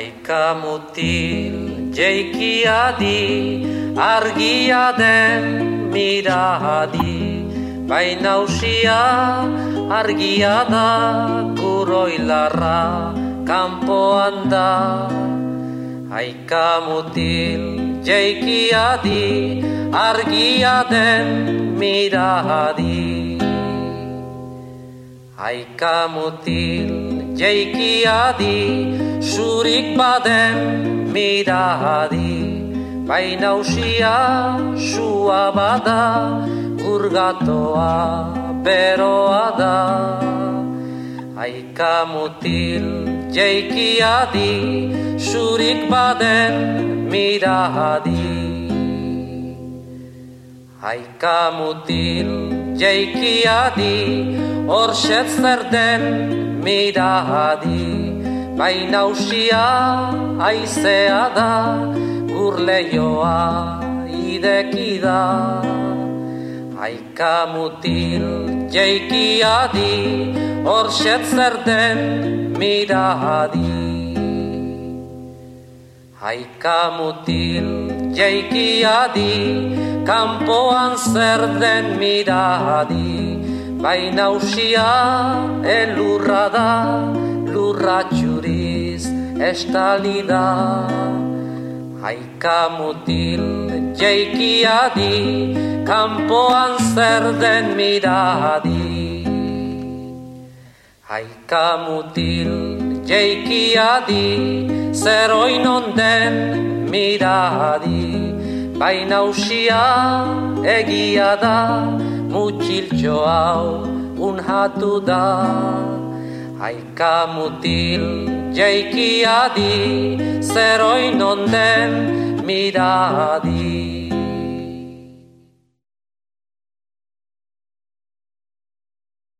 Aika mutil jeikia di argia den miradi Baina usia argia da kuroilarra kanpoan da. Aika mutil jeikia di argia den miradi Aika mutil jeikia di zurik baden miradi Baina usia sua bada Gurgatoa beroa da. Aika mutil jeikia di Zurik baden miradi Aika mutil jeikia di Horxet zer den miradi baina usia aizea da gurleioa ideki da aika mutil jeikia di horxet zer den miradi aika mutil jeikia di kanpoan zer den miradi baina usia elurra da lurra txuriz estali da Haika mutil jeikia di Kampoan zer den miradi. Haika mutil jeikia di Zer oinon den miradi Baina usia egia da Mutxiltxo hau unhatu da Aika mutil jeikia di, zer oin onden miradi.